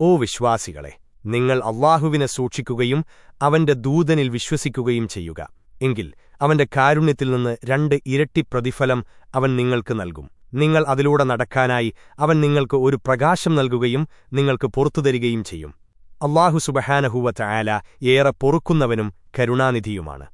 ഓ വിശ്വാസികളെ നിങ്ങൾ അള്ളാഹുവിനെ സൂക്ഷിക്കുകയും അവന്റെ ദൂതനിൽ വിശ്വസിക്കുകയും ചെയ്യുക. എങ്കിൽ അവന്റെ കാരുണ്യത്തിൽ നിന്ന് രണ്ട് ഇരട്ടി പ്രതിഫലം അവൻ നിങ്ങൾക്ക് നൽകും. നിങ്ങൾ അതിലൂടെ നടക്കാനായി അവൻ നിങ്ങൾക്ക് ഒരു പ്രകാശം നൽകുകയും നിങ്ങൾക്ക് പുറത്തുതരികയും ചെയ്യും. അള്ളാഹു സുബഹാനഹുവ ചായാല ഏറെ പൊറുക്കുന്നവനും കരുണാനിധിയുമാണ്.